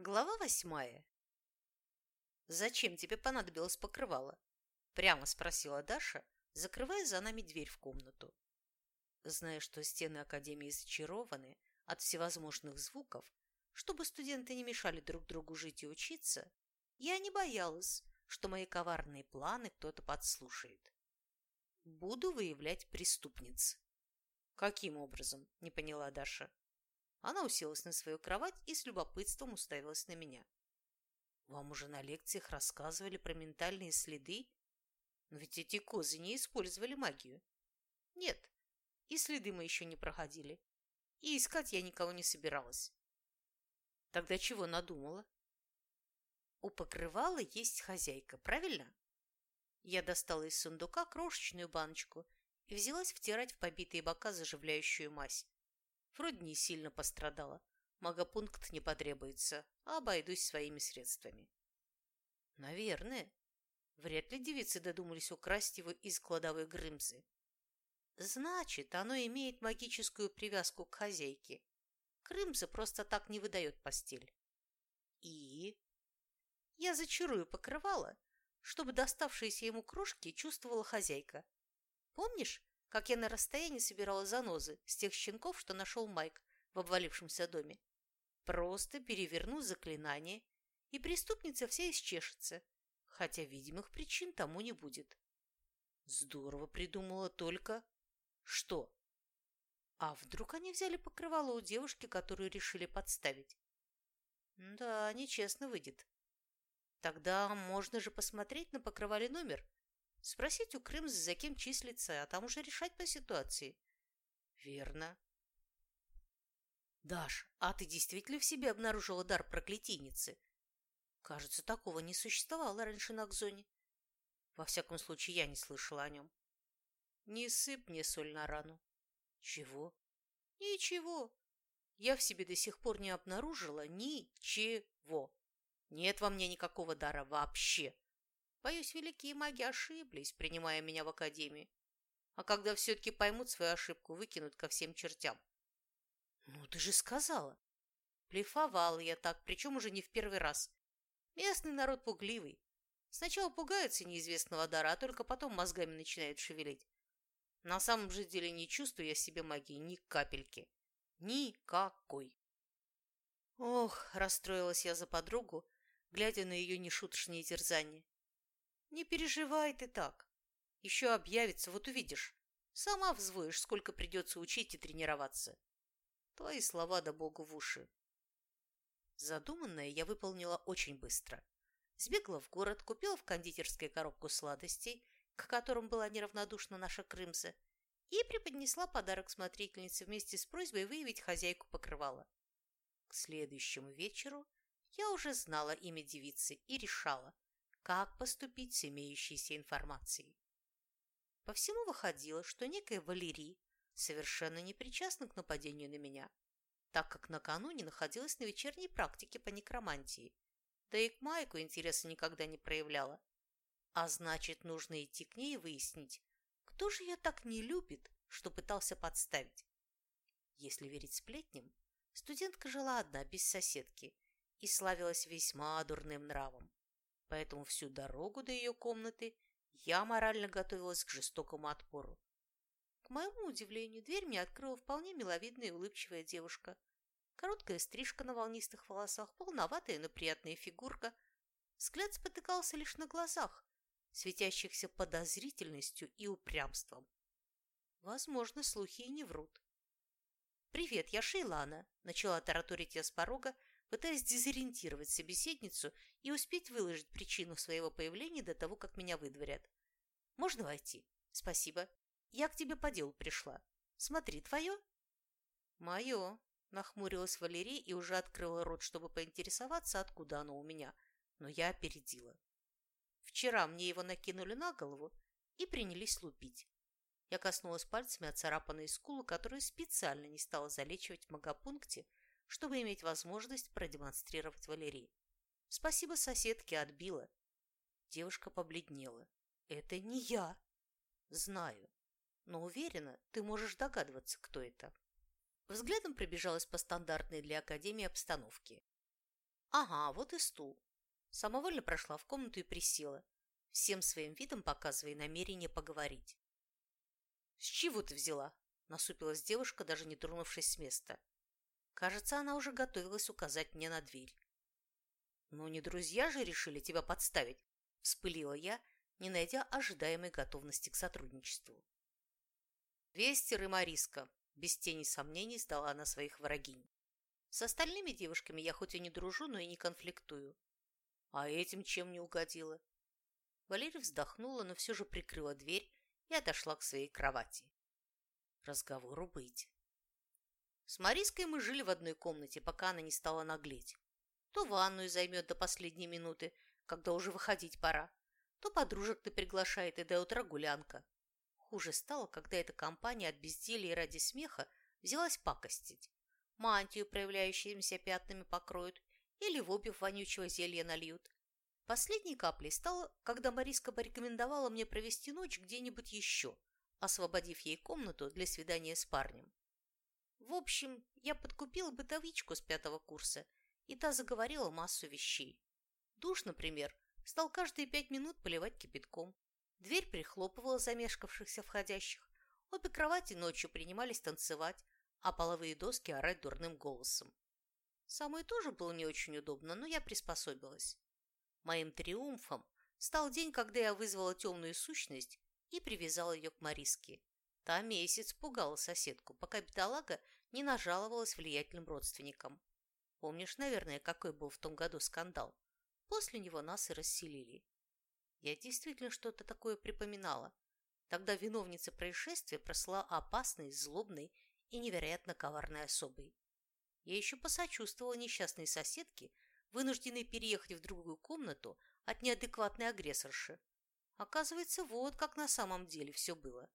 Глава восьмая. «Зачем тебе понадобилось покрывало?» – прямо спросила Даша, закрывая за нами дверь в комнату. Зная, что стены Академии зачарованы от всевозможных звуков, чтобы студенты не мешали друг другу жить и учиться, я не боялась, что мои коварные планы кто-то подслушает. Буду выявлять преступниц. «Каким образом?» – не поняла Даша. Она уселась на свою кровать и с любопытством уставилась на меня. «Вам уже на лекциях рассказывали про ментальные следы? Но ведь эти козы не использовали магию». «Нет, и следы мы еще не проходили. И искать я никого не собиралась». «Тогда чего надумала?» «У покрывала есть хозяйка, правильно?» Я достала из сундука крошечную баночку и взялась втирать в побитые бока заживляющую мазь. Вроде не сильно пострадала. Магопункт не потребуется, а обойдусь своими средствами. Наверное. Вряд ли девицы додумались украсть его из кладовой Грымзы. Значит, оно имеет магическую привязку к хозяйке. Крымза просто так не выдает постель. И? Я зачарую покрывало, чтобы доставшиеся ему крошки чувствовала хозяйка. Помнишь, как я на расстоянии собирала занозы с тех щенков, что нашел Майк в обвалившемся доме. Просто переверну заклинание, и преступница вся исчешется, хотя видимых причин тому не будет. Здорово придумала только... Что? А вдруг они взяли покрывало у девушки, которую решили подставить? Да, нечестно выйдет. Тогда можно же посмотреть на покрывале номер Спросить у Крымс, за кем числится, а там уже решать по ситуации. Верно. Даш, а ты действительно в себе обнаружила дар проклятийницы? Кажется, такого не существовало раньше на Акзоне. Во всяком случае, я не слышала о нем. Не сыпь мне соль на рану. Чего? Ничего. Я в себе до сих пор не обнаружила ничего. Нет во мне никакого дара вообще. Боюсь, великие маги ошиблись, принимая меня в академию. А когда все-таки поймут свою ошибку, выкинут ко всем чертям. Ну, ты же сказала. Плефовала я так, причем уже не в первый раз. Местный народ пугливый. Сначала пугаются неизвестного дара, а только потом мозгами начинают шевелить. На самом же деле не чувствую я себе магии ни капельки. Никакой. Ох, расстроилась я за подругу, глядя на ее нешуточные терзания. Не переживай ты так. Еще объявится, вот увидишь. Сама взвоишь, сколько придется учить и тренироваться. Твои слова да богу в уши. Задуманное я выполнила очень быстро. Сбегала в город, купила в кондитерской коробку сладостей, к которым была неравнодушна наша Крымза, и преподнесла подарок смотрительнице вместе с просьбой выявить хозяйку покрывала. К следующему вечеру я уже знала имя девицы и решала, как поступить с имеющейся информацией. По всему выходило, что некая Валерий совершенно не причастна к нападению на меня, так как накануне находилась на вечерней практике по некромантии, да и к Майку интереса никогда не проявляла. А значит, нужно идти к ней и выяснить, кто же ее так не любит, что пытался подставить. Если верить сплетням, студентка жила одна, без соседки, и славилась весьма дурным нравом поэтому всю дорогу до ее комнаты я морально готовилась к жестокому отпору. К моему удивлению, дверь мне открыла вполне миловидная и улыбчивая девушка. Короткая стрижка на волнистых волосах, полноватая, но приятная фигурка. Взгляд спотыкался лишь на глазах, светящихся подозрительностью и упрямством. Возможно, слухи и не врут. «Привет, я Шейлана», – начала тараторить я с порога, пытаясь дезориентировать собеседницу и успеть выложить причину своего появления до того, как меня выдворят. «Можно войти?» «Спасибо. Я к тебе по делу пришла. Смотри, твое?» «Мое», – нахмурилась Валерия и уже открыла рот, чтобы поинтересоваться, откуда оно у меня, но я опередила. Вчера мне его накинули на голову и принялись лупить. Я коснулась пальцами оцарапанной скулы, которую специально не стала залечивать в магопункте, чтобы иметь возможность продемонстрировать Валерии. Спасибо соседке, отбила. Девушка побледнела. Это не я. Знаю. Но уверена, ты можешь догадываться, кто это. Взглядом пробежалась по стандартной для Академии обстановке. Ага, вот и стул. Самовольно прошла в комнату и присела, всем своим видом показывая намерение поговорить. «С чего ты взяла?» – насупилась девушка, даже не тронувшись с места. Кажется, она уже готовилась указать мне на дверь. «Ну, не друзья же решили тебя подставить?» – вспылила я, не найдя ожидаемой готовности к сотрудничеству. «Вестер и Мариска», – без тени сомнений сдала она своих врагинь. «С остальными девушками я хоть и не дружу, но и не конфликтую. А этим чем не угодила?» Валерия вздохнула, но все же прикрыла дверь и отошла к своей кровати. Разговору быть. С Мариской мы жили в одной комнате, пока она не стала наглеть. То ванную займет до последней минуты, когда уже выходить пора, то подружек-то приглашает и до утра гулянка. Хуже стало, когда эта компания от безделья и ради смеха взялась пакостить. Мантию, проявляющимися пятнами, покроют или в обив вонючего зелья нальют. Последней каплей стало, когда Мариска порекомендовала мне провести ночь где-нибудь еще, освободив ей комнату для свидания с парнем. В общем, я подкупила бытовичку с пятого курса, и та заговорила массу вещей. Душ, например, стал каждые пять минут поливать кипятком. Дверь прихлопывала замешкавшихся входящих. Обе кровати ночью принимались танцевать, а половые доски орать дурным голосом. Самой тоже было не очень удобно, но я приспособилась. Моим триумфом стал день, когда я вызвала темную сущность и привязала ее к Мариске. Та месяц пугала соседку, пока бедолага не нажаловалась влиятельным родственникам. Помнишь, наверное, какой был в том году скандал? После него нас и расселили. Я действительно что-то такое припоминала. Тогда виновница происшествия просла опасной, злобной и невероятно коварной особой. Я еще посочувствовала несчастной соседке, вынужденной переехать в другую комнату от неадекватной агрессорши. Оказывается, вот как на самом деле все было.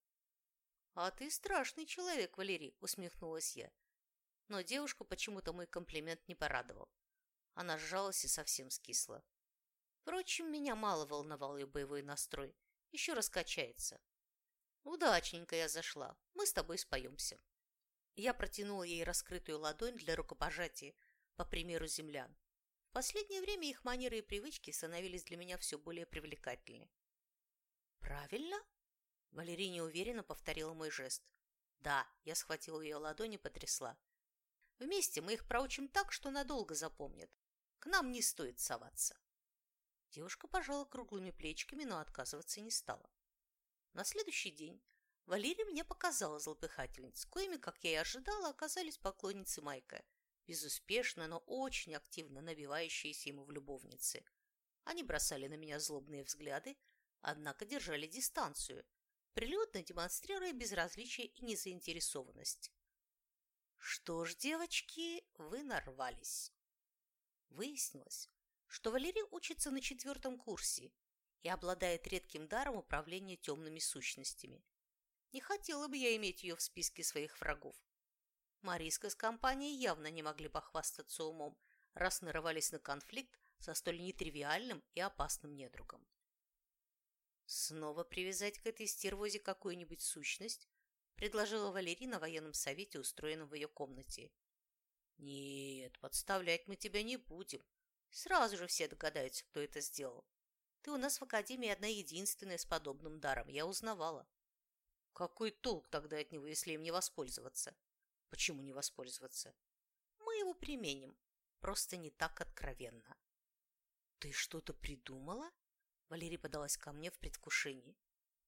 «А ты страшный человек, Валерий», — усмехнулась я. Но девушку почему-то мой комплимент не порадовал. Она сжалась и совсем скисла. Впрочем, меня мало волновал ее боевой настрой. Еще раскачается. Удачненько я зашла. Мы с тобой споемся. Я протянула ей раскрытую ладонь для рукопожатия, по примеру землян. В последнее время их манеры и привычки становились для меня все более привлекательны. «Правильно?» Валерия неуверенно повторила мой жест. «Да», я схватила ее ладонь и потрясла. «Вместе мы их проучим так, что надолго запомнят. К нам не стоит соваться». Девушка пожала круглыми плечиками, но отказываться не стала. На следующий день Валерия мне показала злопыхательниц, коими, как я и ожидала, оказались поклонницы Майка, безуспешно, но очень активно набивающиеся ему в любовницы. Они бросали на меня злобные взгляды, однако держали дистанцию, прилюдно демонстрируя безразличие и незаинтересованность. Что ж, девочки, вы нарвались. Выяснилось, что Валерий учится на четвертом курсе и обладает редким даром управления темными сущностями. Не хотела бы я иметь ее в списке своих врагов. Мариска с компанией явно не могли похвастаться умом, раз нарывались на конфликт со столь нетривиальным и опасным недругом. Снова привязать к этой стервозе какую-нибудь сущность, предложила Валерий на военном совете, устроенном в ее комнате. Нет, подставлять мы тебя не будем, Сразу же все догадаются, кто это сделал. Ты у нас в Академии одна единственная с подобным даром, я узнавала. Какой толк тогда от него, если им не воспользоваться? Почему не воспользоваться? Мы его применим, просто не так откровенно. Ты что-то придумала? Валерия подалась ко мне в предвкушении.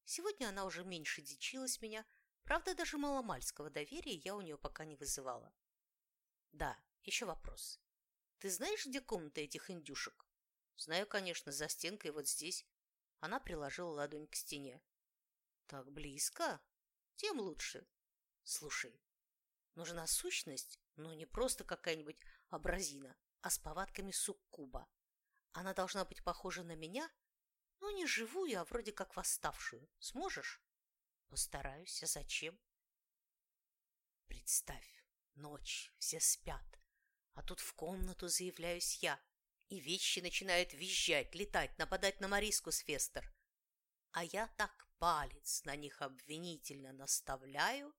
Сегодня она уже меньше дичилась меня, правда, даже маломальского доверия я у нее пока не вызывала. Да, еще вопрос. Ты знаешь, где комната этих индюшек? Знаю, конечно, за стенкой вот здесь. Она приложила ладонь к стене. Так близко? Тем лучше. Слушай, нужна сущность, но не просто какая-нибудь абразина, а с повадками суккуба. Она должна быть похожа на меня, но не живую, а вроде как восставшую. Сможешь? Постараюсь. А зачем? Представь, ночь, все спят. А тут в комнату заявляюсь я, и вещи начинают визжать, летать, нападать на Мариску с Фестер. А я так палец на них обвинительно наставляю.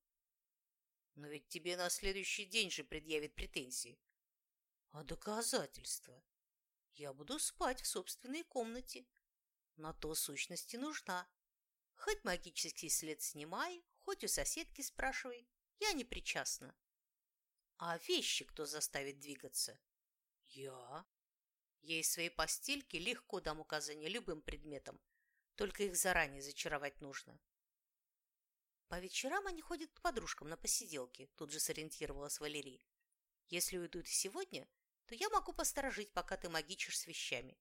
Но ведь тебе на следующий день же предъявит претензии. А доказательства? Я буду спать в собственной комнате. На то сущности нужна. Хоть магический след снимай, хоть у соседки спрашивай. Я не причастна. А вещи кто заставит двигаться? Я. Ей своей постельки легко дам указания любым предметам, только их заранее зачаровать нужно. По вечерам они ходят к подружкам на посиделки, тут же сориентировалась Валерий. Если уйдут сегодня, то я могу посторожить, пока ты магичишь с вещами.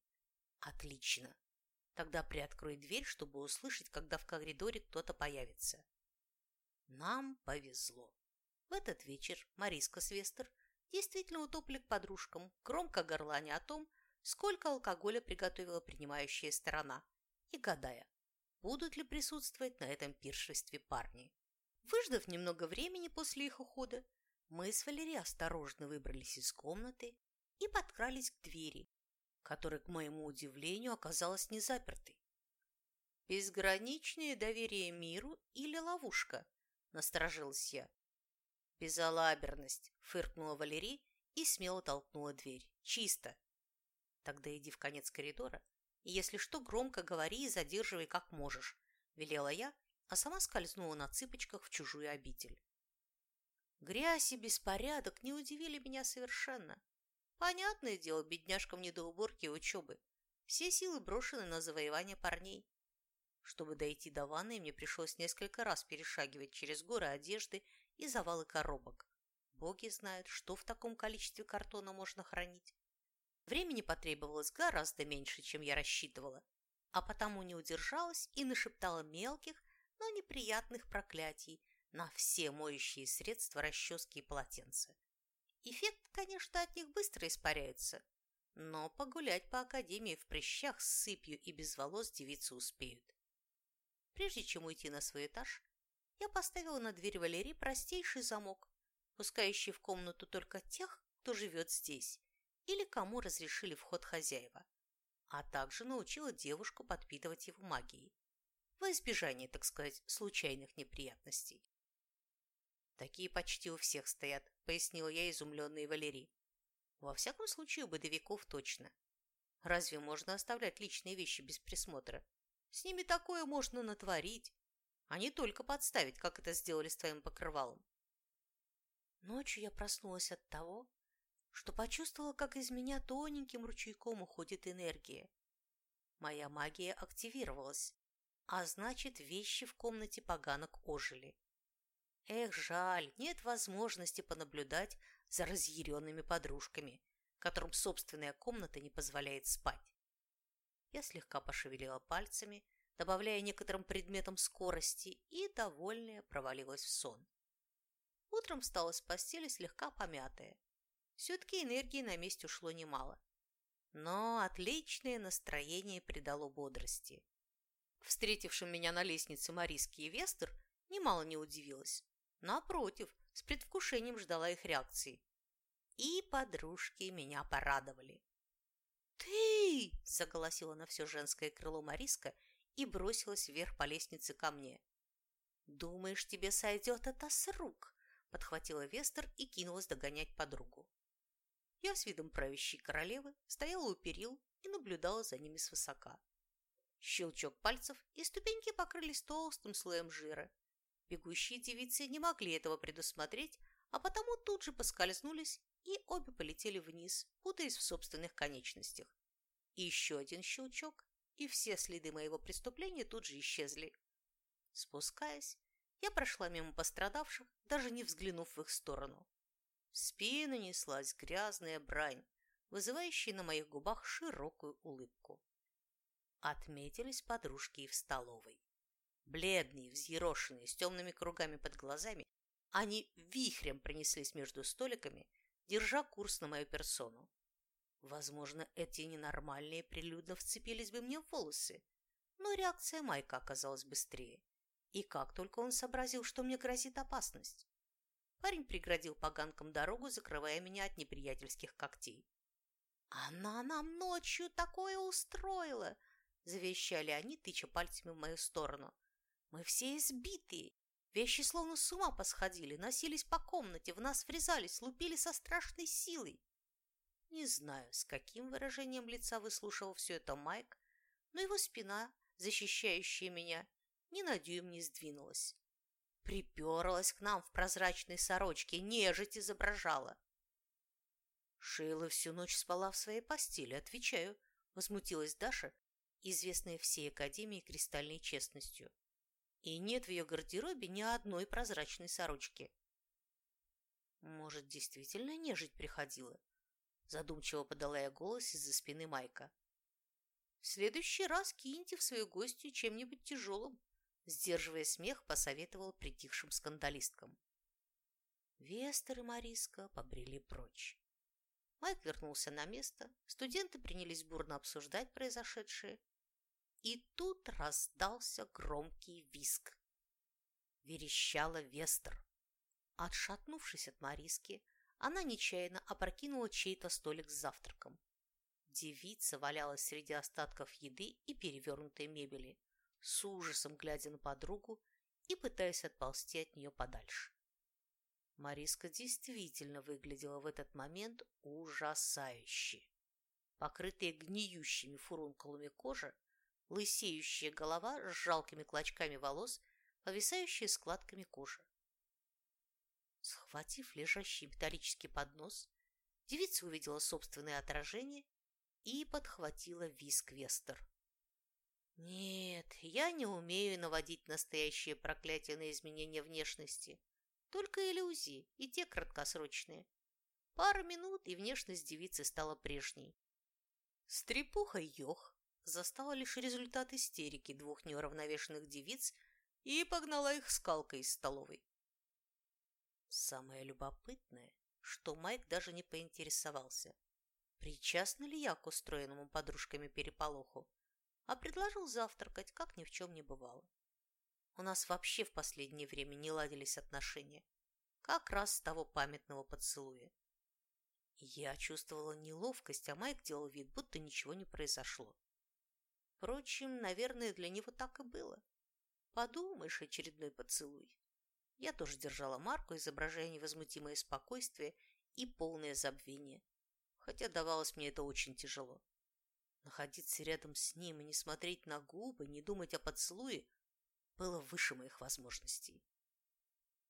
Отлично. Тогда приоткрой дверь, чтобы услышать, когда в коридоре кто-то появится. Нам повезло. В этот вечер Мариска Свестер действительно утопли к подружкам, громко горланя о том, сколько алкоголя приготовила принимающая сторона, и гадая, будут ли присутствовать на этом пиршестве парни. Выждав немного времени после их ухода, мы с Валерией осторожно выбрались из комнаты и подкрались к двери, которая, к моему удивлению, оказалась не запертой. «Безграничное доверие миру или ловушка?» – насторожилась я. «Безалаберность!» – фыркнула Валерий и смело толкнула дверь. «Чисто!» «Тогда иди в конец коридора, и если что, громко говори и задерживай как можешь», – велела я, а сама скользнула на цыпочках в чужую обитель. Грязь и беспорядок не удивили меня совершенно. Понятное дело, бедняжкам не до уборки и учебы. Все силы брошены на завоевание парней. Чтобы дойти до ванной, мне пришлось несколько раз перешагивать через горы одежды и завалы коробок. Боги знают, что в таком количестве картона можно хранить. Времени потребовалось гораздо меньше, чем я рассчитывала, а потому не удержалась и нашептала мелких, но неприятных проклятий на все моющие средства, расчески и полотенца. Эффект, конечно, от них быстро испаряется, но погулять по академии в прыщах с сыпью и без волос девицы успеют. Прежде чем уйти на свой этаж, я поставила на дверь Валерии простейший замок, пускающий в комнату только тех, кто живет здесь, или кому разрешили вход хозяева, а также научила девушку подпитывать его магией, во избежание, так сказать, случайных неприятностей. «Такие почти у всех стоят», — пояснил я изумленный Валерий. «Во всяком случае, у бытовиков точно. Разве можно оставлять личные вещи без присмотра? С ними такое можно натворить, а не только подставить, как это сделали с твоим покрывалом». Ночью я проснулась от того, что почувствовала, как из меня тоненьким ручейком уходит энергия. Моя магия активировалась, а значит, вещи в комнате поганок ожили. Эх, жаль, нет возможности понаблюдать за разъяренными подружками, которым собственная комната не позволяет спать. Я слегка пошевелила пальцами, добавляя некоторым предметам скорости, и, довольная, провалилась в сон. Утром встала с постели слегка помятая. Все-таки энергии на месте ушло немало. Но отличное настроение придало бодрости. Встретившим меня на лестнице Марийский Вестер немало не удивилась. Напротив, с предвкушением ждала их реакции. И подружки меня порадовали. «Ты!» – заголосила на все женское крыло Мариска и бросилась вверх по лестнице ко мне. «Думаешь, тебе сойдет это с рук?» – подхватила Вестер и кинулась догонять подругу. Я с видом правящей королевы стояла у перил и наблюдала за ними свысока. Щелчок пальцев, и ступеньки покрылись толстым слоем жира, Бегущие девицы не могли этого предусмотреть, а потому тут же поскользнулись и обе полетели вниз, путаясь в собственных конечностях. И еще один щелчок, и все следы моего преступления тут же исчезли. Спускаясь, я прошла мимо пострадавших, даже не взглянув в их сторону. В спину неслась грязная брань, вызывающая на моих губах широкую улыбку. Отметились подружки и в столовой. Бледные, взъерошенные, с темными кругами под глазами, они вихрем пронеслись между столиками, держа курс на мою персону. Возможно, эти ненормальные прилюдно вцепились бы мне в волосы, но реакция Майка оказалась быстрее. И как только он сообразил, что мне грозит опасность. Парень преградил поганкам дорогу, закрывая меня от неприятельских когтей. «Она нам ночью такое устроила!» – завещали они, тыча пальцами в мою сторону. Мы все избитые. Вещи словно с ума посходили, носились по комнате, в нас врезались, лупили со страшной силой. Не знаю, с каким выражением лица выслушивал все это Майк, но его спина, защищающая меня, ни на дюйм не сдвинулась. Приперлась к нам в прозрачной сорочке, нежить изображала. Шейла всю ночь спала в своей постели, отвечаю, возмутилась Даша, известная всей Академии кристальной честностью. И нет в ее гардеробе ни одной прозрачной сорочки. Может, действительно нежить приходила? Задумчиво подала я голос из-за спины Майка. В следующий раз киньте в свою гостью чем-нибудь тяжелым, сдерживая смех, посоветовал притихшим скандалисткам. Вестер и Мариска побрели прочь. Майк вернулся на место, студенты принялись бурно обсуждать произошедшее, и тут раздался громкий виск. Верещала Вестер. Отшатнувшись от Мариски, она нечаянно опрокинула чей-то столик с завтраком. Девица валялась среди остатков еды и перевернутой мебели, с ужасом глядя на подругу и пытаясь отползти от нее подальше. Мариска действительно выглядела в этот момент ужасающе. Покрытая гниющими фурункулами кожи, лысеющая голова с жалкими клочками волос, повисающая складками кожи. Схватив лежащий металлический поднос, девица увидела собственное отражение и подхватила виск-вестер. Нет, я не умею наводить настоящее проклятие на изменение внешности. Только иллюзии, и те краткосрочные. Пара минут, и внешность девицы стала прежней. Стрепуха Йох застала лишь результат истерики двух неуравновешенных девиц и погнала их скалкой из столовой. Самое любопытное, что Майк даже не поинтересовался, причастна ли я к устроенному подружками переполоху, а предложил завтракать, как ни в чем не бывало. У нас вообще в последнее время не ладились отношения, как раз с того памятного поцелуя. Я чувствовала неловкость, а Майк делал вид, будто ничего не произошло. Впрочем, наверное, для него так и было. Подумаешь, очередной поцелуй. Я тоже держала марку, изображая невозмутимое спокойствие и полное забвение, хотя давалось мне это очень тяжело. Находиться рядом с ним и не смотреть на губы, не думать о поцелуе было выше моих возможностей.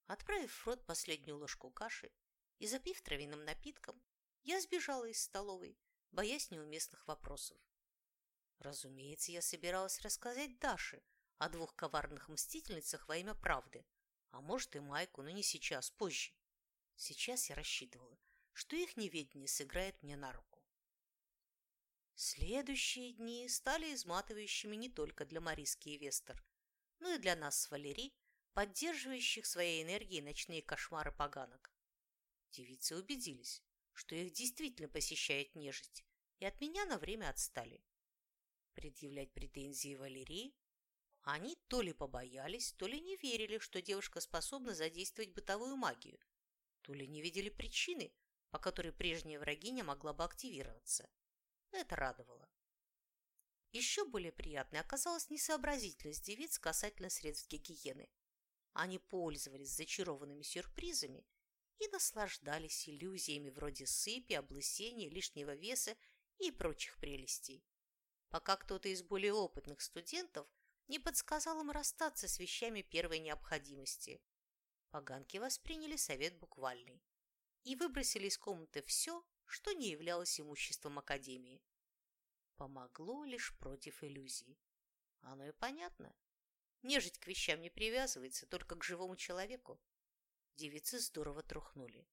Отправив в рот последнюю ложку каши и запив травяным напитком, я сбежала из столовой, боясь неуместных вопросов. Разумеется, я собиралась рассказать Даше о двух коварных мстительницах во имя правды, а может и Майку, но не сейчас, позже. Сейчас я рассчитывала, что их неведение сыграет мне на руку. Следующие дни стали изматывающими не только для Мариски и Вестер, но и для нас с Валерий, поддерживающих своей энергией ночные кошмары поганок. Девицы убедились, что их действительно посещает нежить, и от меня на время отстали. Предъявлять претензии Валерии они то ли побоялись, то ли не верили, что девушка способна задействовать бытовую магию, то ли не видели причины, по которой прежняя врагиня могла бы активироваться. Это радовало. Еще более приятной оказалась несообразительность девиц касательно средств гигиены. Они пользовались зачарованными сюрпризами и наслаждались иллюзиями вроде сыпи, облысения, лишнего веса и прочих прелестей. Пока кто-то из более опытных студентов не подсказал им расстаться с вещами первой необходимости. Поганки восприняли совет буквальный и выбросили из комнаты все, что не являлось имуществом Академии. Помогло лишь против иллюзий. Оно и понятно. Нежить к вещам не привязывается, только к живому человеку. Девицы здорово трухнули.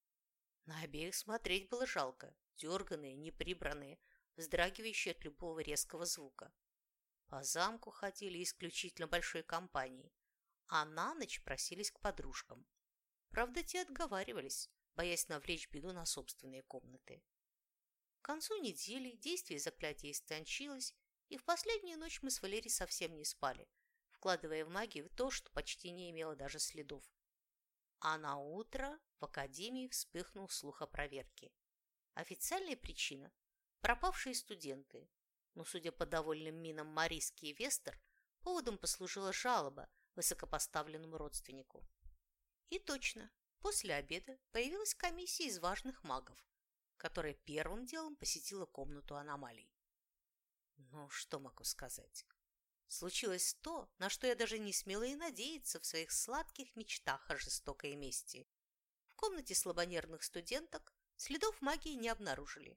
На обеих смотреть было жалко. Дерганые, неприбранные, вздрагивающие от любого резкого звука. По замку ходили исключительно большой компанией, а на ночь просились к подружкам. Правда, те отговаривались, боясь навлечь беду на собственные комнаты. К концу недели действие заклятия истончилось, и в последнюю ночь мы с Валерией совсем не спали, вкладывая в магию то, что почти не имело даже следов. А на утро в академии вспыхнул слух о проверке. Официальная причина – пропавшие студенты. Но, судя по довольным минам Мариски и Вестер, поводом послужила жалоба высокопоставленному родственнику. И точно, После обеда появилась комиссия из важных магов, которая первым делом посетила комнату аномалий. Ну, что могу сказать? Случилось то, на что я даже не смела и надеяться в своих сладких мечтах о жестокой мести. В комнате слабонервных студенток следов магии не обнаружили.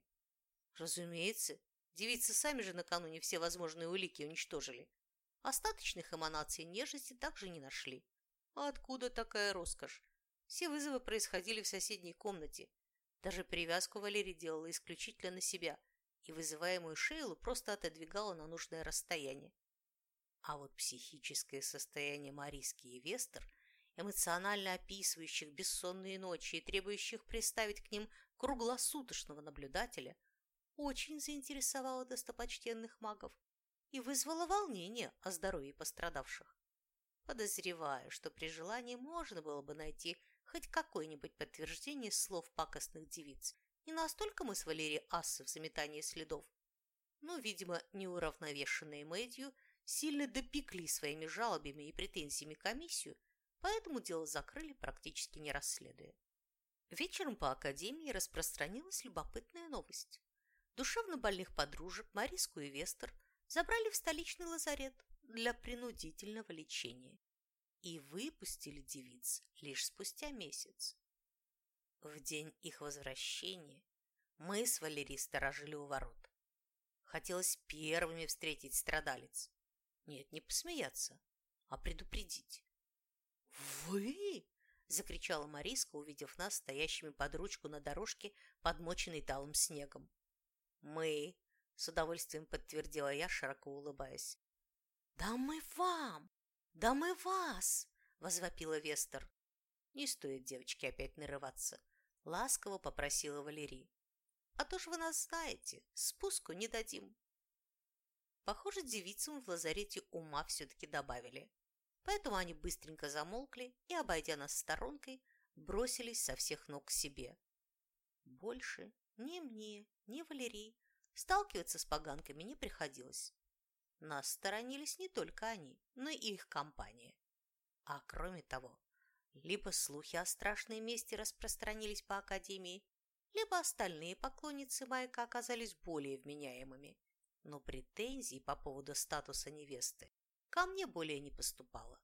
Разумеется, девицы сами же накануне все возможные улики уничтожили. Остаточных эманаций нежности также не нашли. А откуда такая роскошь? Все вызовы происходили в соседней комнате. Даже привязку Валерий делала исключительно на себя и вызываемую Шейлу просто отодвигала на нужное расстояние. А вот психическое состояние Мариски и Вестер, эмоционально описывающих бессонные ночи и требующих приставить к ним круглосуточного наблюдателя, очень заинтересовало достопочтенных магов и вызвало волнение о здоровье пострадавших. Подозреваю, что при желании можно было бы найти хоть какое-нибудь подтверждение слов пакостных девиц. Не настолько мы с Валерией асы в заметании следов. Но, видимо, неуравновешенные Мэдью сильно допекли своими жалобами и претензиями комиссию, поэтому дело закрыли, практически не расследуя. Вечером по академии распространилась любопытная новость. Душевно больных подружек Мариску и Вестер забрали в столичный лазарет для принудительного лечения и выпустили девиц лишь спустя месяц. В день их возвращения мы с Валерией сторожили у ворот. Хотелось первыми встретить страдалец. Нет, не посмеяться, а предупредить. «Вы?» – закричала Мариска, увидев нас стоящими под ручку на дорожке, подмоченной талым снегом. «Мы!» – с удовольствием подтвердила я, широко улыбаясь. «Да мы вам! Да мы вас!» – возвопила Вестер. «Не стоит девочки опять нарываться», – ласково попросила Валерий. «А то ж вы нас знаете, спуску не дадим». Похоже, девицам в лазарете ума все-таки добавили. Поэтому они быстренько замолкли и, обойдя нас сторонкой, бросились со всех ног к себе. Больше ни мне, ни Валерии сталкиваться с поганками не приходилось. Нас сторонились не только они, но и их компания. А кроме того, либо слухи о страшной мести распространились по Академии, либо остальные поклонницы Майка оказались более вменяемыми, но претензий по поводу статуса невесты ко мне более не поступало.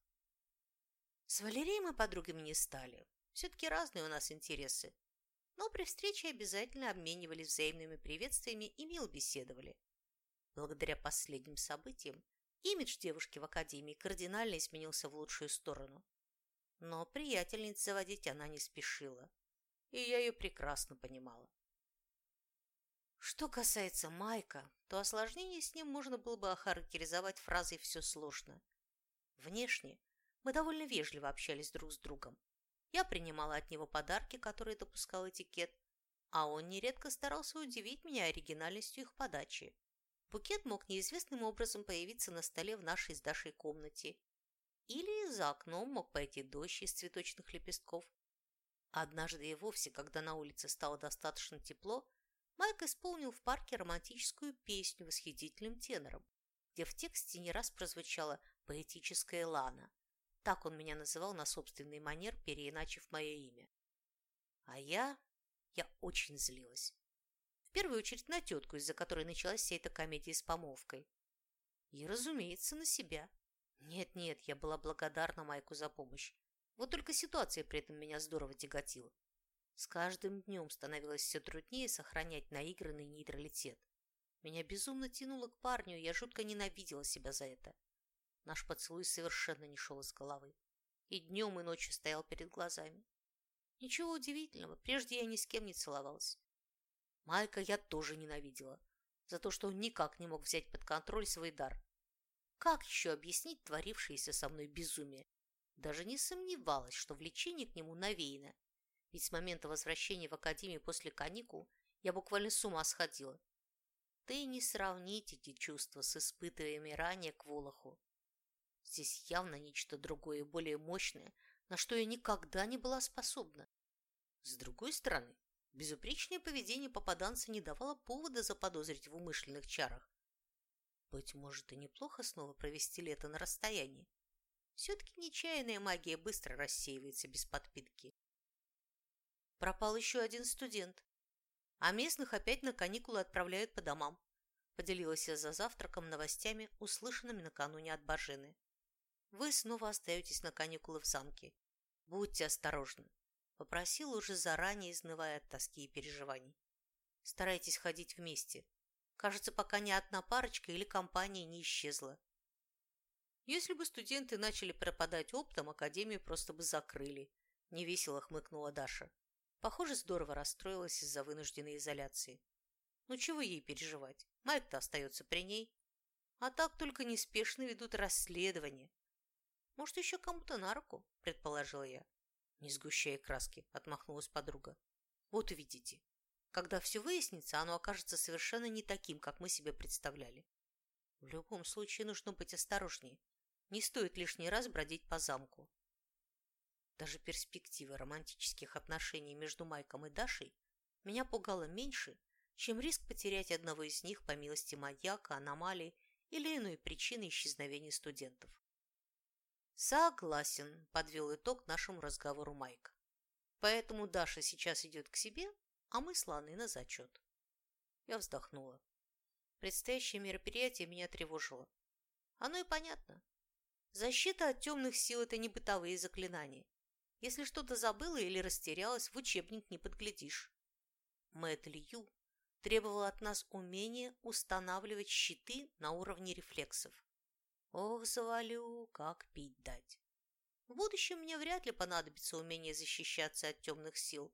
С Валерией мы подругами не стали. Все-таки разные у нас интересы но при встрече обязательно обменивались взаимными приветствиями и мило беседовали. Благодаря последним событиям имидж девушки в академии кардинально изменился в лучшую сторону. Но приятельниц заводить она не спешила, и я ее прекрасно понимала. Что касается Майка, то осложнение с ним можно было бы охарактеризовать фразой «все сложно». Внешне мы довольно вежливо общались друг с другом, я принимала от него подарки, которые допускал этикет, а он нередко старался удивить меня оригинальностью их подачи. Букет мог неизвестным образом появиться на столе в нашей с Дашей комнате. Или за окном мог пойти дождь из цветочных лепестков. Однажды и вовсе, когда на улице стало достаточно тепло, Майк исполнил в парке романтическую песню восхитительным тенором, где в тексте не раз прозвучала поэтическая лана. Так он меня называл на собственный манер, переиначив мое имя. А я... я очень злилась. В первую очередь на тетку, из-за которой началась вся эта комедия с помолвкой. И, разумеется, на себя. Нет-нет, я была благодарна Майку за помощь. Вот только ситуация при этом меня здорово тяготила. С каждым днем становилось все труднее сохранять наигранный нейтралитет. Меня безумно тянуло к парню, и я жутко ненавидела себя за это. Наш поцелуй совершенно не шел из головы. И днем, и ночью стоял перед глазами. Ничего удивительного, прежде я ни с кем не целовалась. Майка я тоже ненавидела, за то, что он никак не мог взять под контроль свой дар. Как еще объяснить творившееся со мной безумие? Даже не сомневалась, что влечение к нему навеяно, ведь с момента возвращения в академию после каникул я буквально с ума сходила. Ты не сравнить эти чувства с испытываемыми ранее к Волоху. Здесь явно нечто другое и более мощное, на что я никогда не была способна. С другой стороны, безупречное поведение попаданца не давало повода заподозрить в умышленных чарах. Быть может, и неплохо снова провести лето на расстоянии. Все-таки нечаянная магия быстро рассеивается без подпитки. Пропал еще один студент. а местных опять на каникулы отправляют по домам. Поделилась я за завтраком новостями, услышанными накануне от Бажены. Вы снова остаетесь на каникулы в замке. Будьте осторожны. Попросила уже заранее, изнывая от тоски и переживаний. Старайтесь ходить вместе. Кажется, пока ни одна парочка или компания не исчезла. Если бы студенты начали пропадать оптом, академию просто бы закрыли. Невесело хмыкнула Даша. Похоже, здорово расстроилась из-за вынужденной изоляции. Ну чего ей переживать? Майк-то остается при ней. А так только неспешно ведут расследование. Может, еще кому-то на руку, предположила я. Не сгущая краски, отмахнулась подруга. Вот увидите. Когда все выяснится, оно окажется совершенно не таким, как мы себе представляли. В любом случае нужно быть осторожнее. Не стоит лишний раз бродить по замку. Даже перспектива романтических отношений между Майком и Дашей меня пугала меньше, чем риск потерять одного из них по милости маньяка, аномалии или иной причины исчезновения студентов. «Согласен», – подвел итог нашему разговору Майк. «Поэтому Даша сейчас идет к себе, а мы с Ланой на зачет». Я вздохнула. Предстоящее мероприятие меня тревожило. Оно и понятно. Защита от темных сил – это не бытовые заклинания. Если что-то забыла или растерялась, в учебник не подглядишь. Мэтт Лью требовал от нас умения устанавливать щиты на уровне рефлексов. Ох, завалю, как пить дать. В будущем мне вряд ли понадобится умение защищаться от темных сил,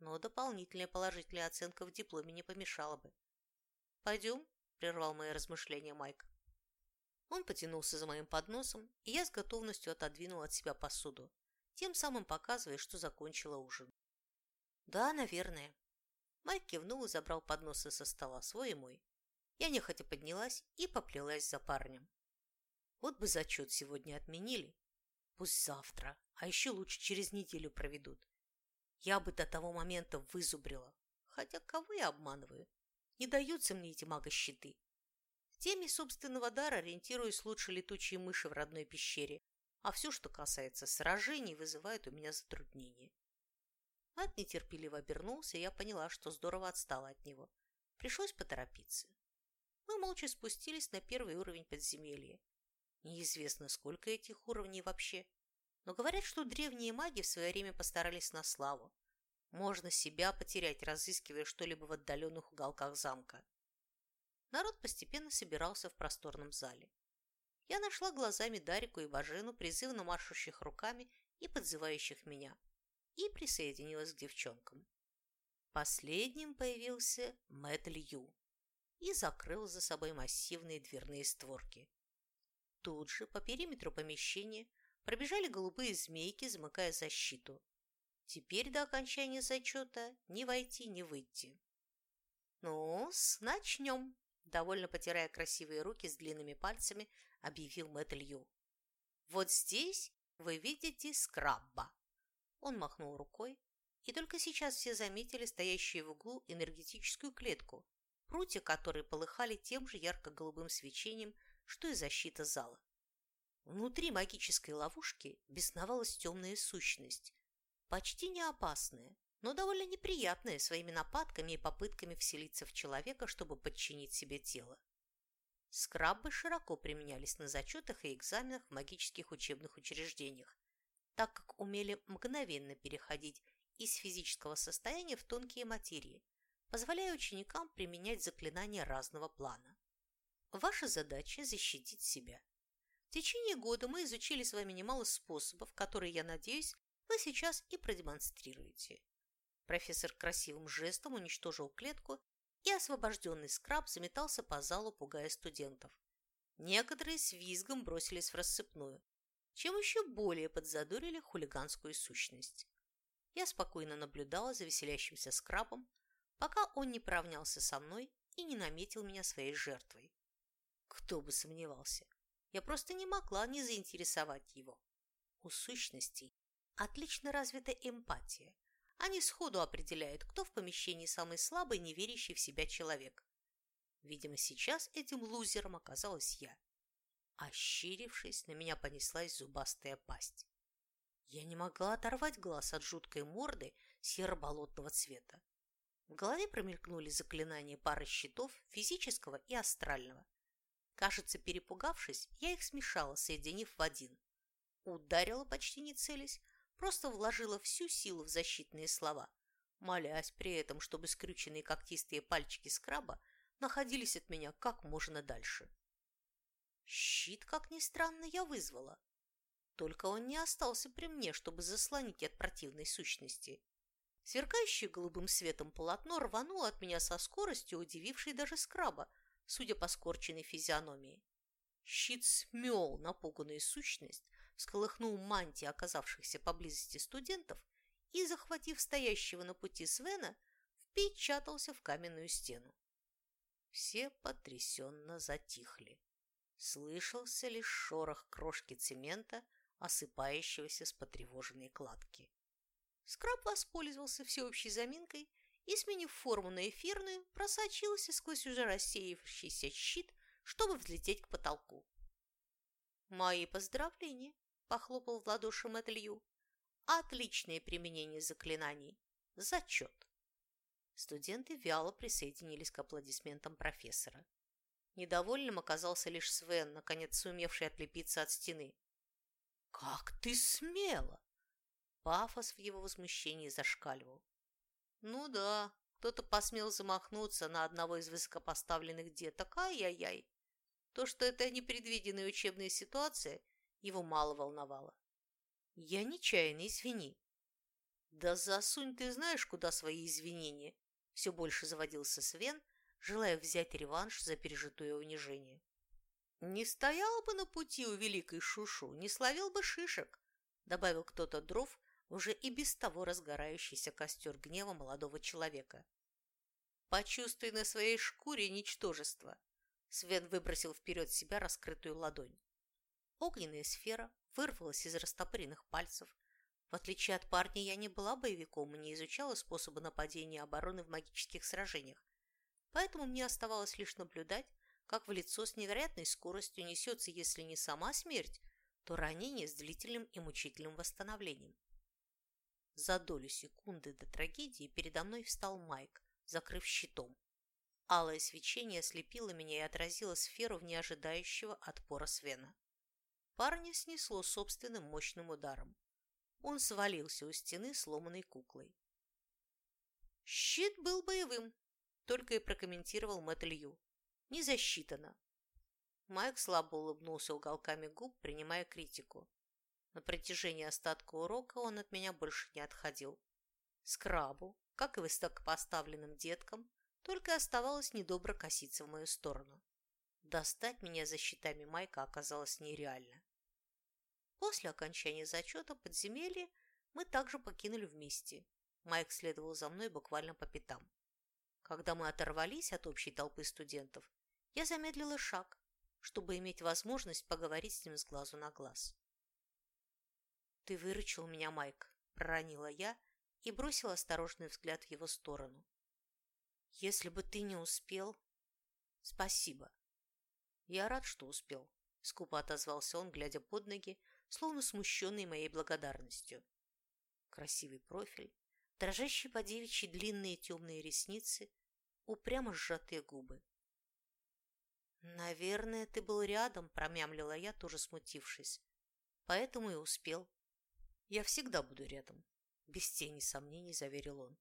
но дополнительная положительная оценка в дипломе не помешала бы. «Пойдем», – прервал мои размышления Майк. Он потянулся за моим подносом, и я с готовностью отодвинула от себя посуду, тем самым показывая, что закончила ужин. «Да, наверное». Майк кивнул и забрал подносы со стола, свой и мой. Я нехотя поднялась и поплелась за парнем. Вот бы зачет сегодня отменили. Пусть завтра, а еще лучше через неделю проведут. Я бы до того момента вызубрила. Хотя кого я обманываю? Не даются мне эти магощиты. В теме собственного дара ориентируюсь лучше летучие мыши в родной пещере, а все, что касается сражений, вызывает у меня затруднения. Мат нетерпеливо обернулся, и я поняла, что здорово отстала от него. Пришлось поторопиться. Мы молча спустились на первый уровень подземелья. Неизвестно, сколько этих уровней вообще, но говорят, что древние маги в свое время постарались на славу. Можно себя потерять, разыскивая что-либо в отдаленных уголках замка. Народ постепенно собирался в просторном зале. Я нашла глазами Дарику и Бажену, призывно маршущих руками и подзывающих меня, и присоединилась к девчонкам. Последним появился Мэтт Лью и закрыл за собой массивные дверные створки. Тут же по периметру помещения пробежали голубые змейки, замыкая защиту. Теперь до окончания зачета не войти, не выйти. ну начнем!» довольно потирая красивые руки с длинными пальцами, объявил Мэтт Лью. «Вот здесь вы видите скрабба». Он махнул рукой, и только сейчас все заметили стоящую в углу энергетическую клетку, прутья которой полыхали тем же ярко-голубым свечением, что и защита зала. Внутри магической ловушки бесновалась темная сущность, почти не опасная, но довольно неприятное своими нападками и попытками вселиться в человека, чтобы подчинить себе тело. Скраббы широко применялись на зачетах и экзаменах в магических учебных учреждениях, так как умели мгновенно переходить из физического состояния в тонкие материи, позволяя ученикам применять заклинания разного плана. Ваша задача – защитить себя. В течение года мы изучили с вами немало способов, которые, я надеюсь, вы сейчас и продемонстрируете. Профессор красивым жестом уничтожил клетку, и освобожденный скраб заметался по залу, пугая студентов. Некоторые с визгом бросились в рассыпную, чем еще более подзадорили хулиганскую сущность. Я спокойно наблюдала за веселящимся скрабом, пока он не поравнялся со мной и не наметил меня своей жертвой. Кто бы сомневался, я просто не могла не заинтересовать его. У сущностей отлично развита эмпатия, они сходу определяют, кто в помещении самый слабый, не верящий в себя человек. Видимо, сейчас этим лузером оказалась я. Ощерившись, на меня понеслась зубастая пасть. Я не могла оторвать глаз от жуткой морды серо-болотного цвета. В голове промелькнули заклинания пары щитов, физического и астрального. Кажется, перепугавшись, я их смешала, соединив в один. Ударила почти не целясь, просто вложила всю силу в защитные слова, молясь при этом, чтобы скрюченные когтистые пальчики скраба находились от меня как можно дальше. Щит, как ни странно, я вызвала. Только он не остался при мне, чтобы заслонить от противной сущности. Сверкающее голубым светом полотно рвануло от меня со скоростью, удивившей даже скраба, судя по скорченной физиономии. Щит смел напуганную сущность, всколыхнул мантии оказавшихся поблизости студентов и, захватив стоящего на пути Свена, впечатался в каменную стену. Все потрясенно затихли. Слышался лишь шорох крошки цемента, осыпающегося с потревоженной кладки. Скраб воспользовался всеобщей заминкой и, сменив форму на эфирную, просочился сквозь уже рассеявшийся щит, чтобы взлететь к потолку. «Мои поздравления!» – похлопал в ладоши Мэтт «Отличное применение заклинаний! Зачет!» Студенты вяло присоединились к аплодисментам профессора. Недовольным оказался лишь Свен, наконец сумевший отлепиться от стены. «Как ты смела!» Пафос в его возмущении зашкаливал. «Ну да, кто-то посмел замахнуться на одного из высокопоставленных деток. Ай-яй-яй!» То, что это непредвиденная учебная ситуация, его мало волновало. «Я нечаянно, извини». «Да засунь ты знаешь, куда свои извинения!» Все больше заводился Свен, желая взять реванш за пережитое унижение. «Не стоял бы на пути у великой Шушу, не словил бы шишек», добавил кто-то дров, уже и без того разгорающийся костер гнева молодого человека. «Почувствуй на своей шкуре ничтожество!» Свен выбросил вперед себя раскрытую ладонь. Огненная сфера вырвалась из растопыренных пальцев. В отличие от парня, я не была боевиком и не изучала способы нападения и обороны в магических сражениях, поэтому мне оставалось лишь наблюдать, как в лицо с невероятной скоростью несется, если не сама смерть, то ранение с длительным и мучительным восстановлением. За долю секунды до трагедии передо мной встал Майк, закрыв щитом. Алое свечение ослепило меня и отразило сферу в неожидающего отпора Свена. Парня снесло собственным мощным ударом. Он свалился у стены сломанной куклой. Щит был боевым, только и прокомментировал Мэтт Лью. Не засчитано. Майк слабо улыбнулся уголками губ, принимая критику. На протяжении остатка урока он от меня больше не отходил. Скрабу, как и высокопоставленным деткам, только оставалось недобро коситься в мою сторону. Достать меня за щитами Майка оказалось нереально. После окончания зачета подземелья мы также покинули вместе. Майк следовал за мной буквально по пятам. Когда мы оторвались от общей толпы студентов, я замедлила шаг, чтобы иметь возможность поговорить с ним с глазу на глаз. «Ты выручил меня, Майк», – проронила я и бросила осторожный взгляд в его сторону. «Если бы ты не успел...» «Спасибо». «Я рад, что успел», – скупо отозвался он, глядя под ноги, словно смущенный моей благодарностью. Красивый профиль, дрожащие по девичьи длинные темные ресницы, упрямо сжатые губы. «Наверное, ты был рядом», – промямлила я, тоже смутившись. «Поэтому и успел». «Я всегда буду рядом», – без тени сомнений заверил он.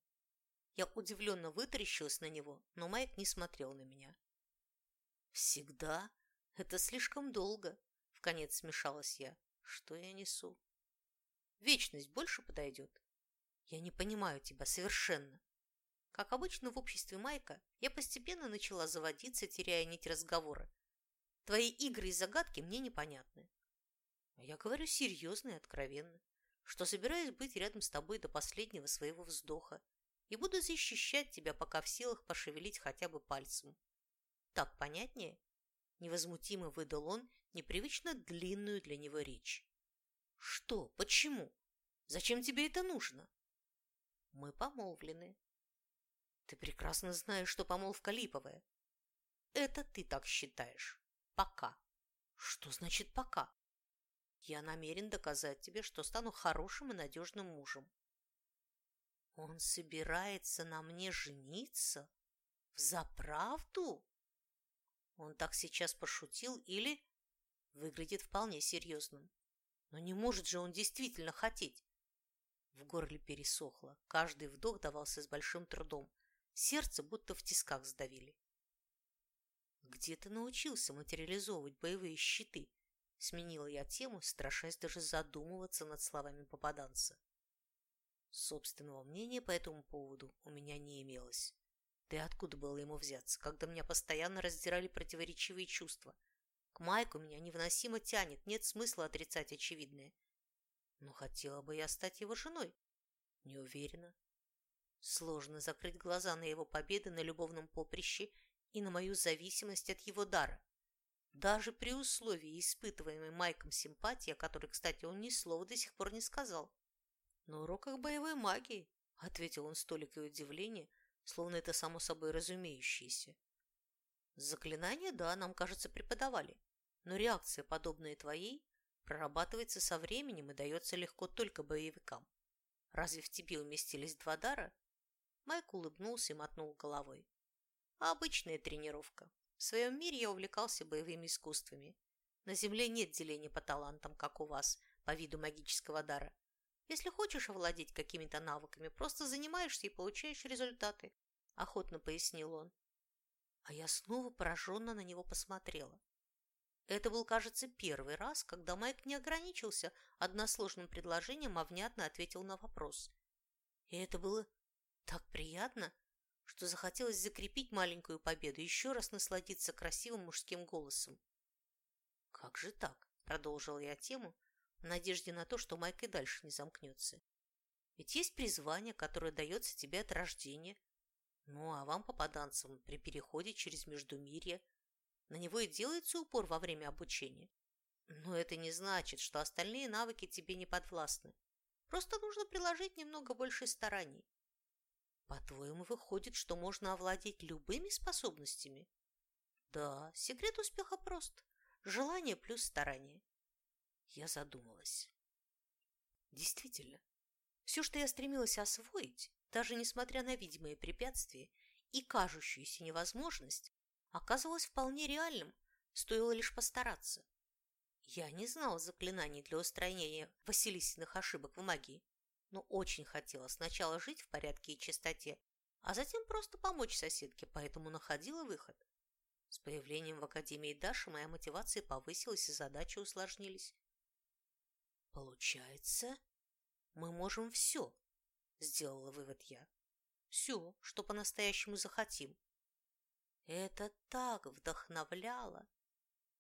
Я удивленно вытаращилась на него, но Майк не смотрел на меня. «Всегда? Это слишком долго», – вконец смешалась я. «Что я несу?» «Вечность больше подойдет?» Я не понимаю тебя совершенно. Как обычно в обществе Майка, я постепенно начала заводиться, теряя нить разговора. Твои игры и загадки мне непонятны. А я говорю серьезно и откровенно, что собираюсь быть рядом с тобой до последнего своего вздоха и буду защищать тебя, пока в силах пошевелить хотя бы пальцем. Так понятнее? Невозмутимо выдал он непривычно длинную для него речь. Что? Почему? Зачем тебе это нужно? Мы помолвлены. Ты прекрасно знаешь, что помолвка липовая. Это ты так считаешь. Пока. Что значит пока? Я намерен доказать тебе, что стану хорошим и надежным мужем. Он собирается на мне жениться? Взаправду? Он так сейчас пошутил или выглядит вполне серьезным? Но не может же он действительно хотеть. В горле пересохло, каждый вдох давался с большим трудом. Сердце будто в тисках сдавили. «Где ты научился материализовывать боевые щиты?» Сменила я тему, страшась даже задумываться над словами попаданца. Собственного мнения по этому поводу у меня не имелось. Да и откуда было ему взяться, когда меня постоянно раздирали противоречивые чувства? К Майку меня невыносимо тянет, нет смысла отрицать очевидное. Но хотела бы я стать его женой. Не уверена. Сложно закрыть глаза на его победы на любовном поприще и на мою зависимость от его дара. Даже при условии испытываемой Майком симпатии, о которой, кстати, он ни слова до сих пор не сказал. «На уроках боевой магии», — ответил он с толикой удивления, словно это само собой разумеющееся. Заклинания, да, нам, кажется, преподавали, но реакция, подобная твоей, прорабатывается со временем и дается легко только боевикам. Разве в тебе уместились два дара? Майк улыбнулся и мотнул головой. Обычная тренировка. В своем мире я увлекался боевыми искусствами. На Земле нет деления по талантам, как у вас, по виду магического дара. Если хочешь овладеть какими-то навыками, просто занимаешься и получаешь результаты, охотно пояснил он. А я снова пораженно на него посмотрела. Это был, кажется, первый раз, когда Майк не ограничился односложным предложением, а внятно ответил на вопрос. И это было так приятно, что захотелось закрепить маленькую победу еще раз насладиться красивым мужским голосом. «Как же так?» – продолжил я тему, в надежде на то, что Майк и дальше не замкнется. Ведь есть призвание, которое дается тебе от рождения. Ну, а вам, попаданцам, при переходе через Междумирье, на него и делается упор во время обучения. Но это не значит, что остальные навыки тебе не подвластны. Просто нужно приложить немного больше стараний. По-твоему, выходит, что можно овладеть любыми способностями? Да, секрет успеха прост. Желание плюс старание. Я задумалась. Действительно, все, что я стремилась освоить, даже несмотря на видимые препятствия и кажущуюся невозможность, оказывалось вполне реальным, стоило лишь постараться. Я не знала заклинаний для устранения Василисиных ошибок в магии, но очень хотела сначала жить в порядке и чистоте, а затем просто помочь соседке, поэтому находила выход. С появлением в Академии Даши моя мотивация повысилась и задачи усложнились. Получается, мы можем все, сделала вывод я. Все, что по-настоящему захотим. Это так вдохновляло.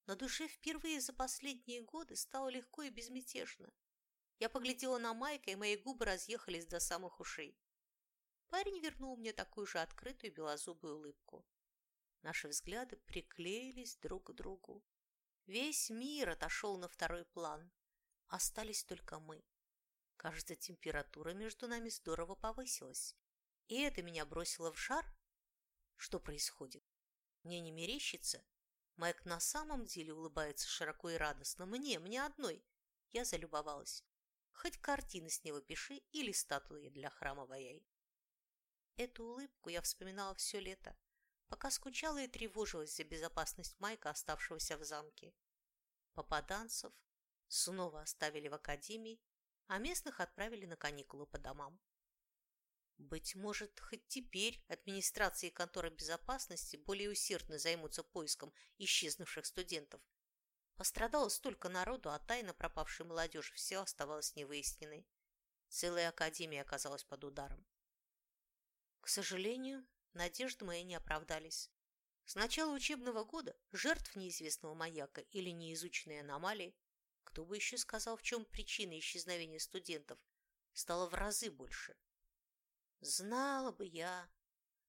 На душе впервые за последние годы стало легко и безмятежно. Я поглядела на Майка, и мои губы разъехались до самых ушей. Парень вернул мне такую же открытую белозубую улыбку. Наши взгляды приклеились друг к другу. Весь мир отошел на второй план. Остались только мы. Кажется, температура между нами здорово повысилась. И это меня бросило в жар. Что происходит? Мне не мерещится? Майк на самом деле улыбается широко и радостно. Мне, мне одной. Я залюбовалась. Хоть картины с него пиши или статуи для храма Ваяй. Эту улыбку я вспоминала все лето, пока скучала и тревожилась за безопасность Майка, оставшегося в замке. Попаданцев снова оставили в академии, а местных отправили на каникулы по домам. Быть может, хоть теперь администрации конторы безопасности более усердно займутся поиском исчезнувших студентов. Пострадало столько народу, а тайна пропавшей молодежи все оставалось невыясненной. Целая академия оказалась под ударом. К сожалению, надежды мои не оправдались. С начала учебного года жертв неизвестного маяка или неизученной аномалии кто бы еще сказал, в чем причина исчезновения студентов? Стало в разы больше. Знала бы я,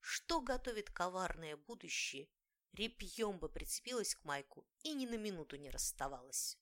что готовит коварное будущее, репьем бы прицепилась к Майку и ни на минуту не расставалась.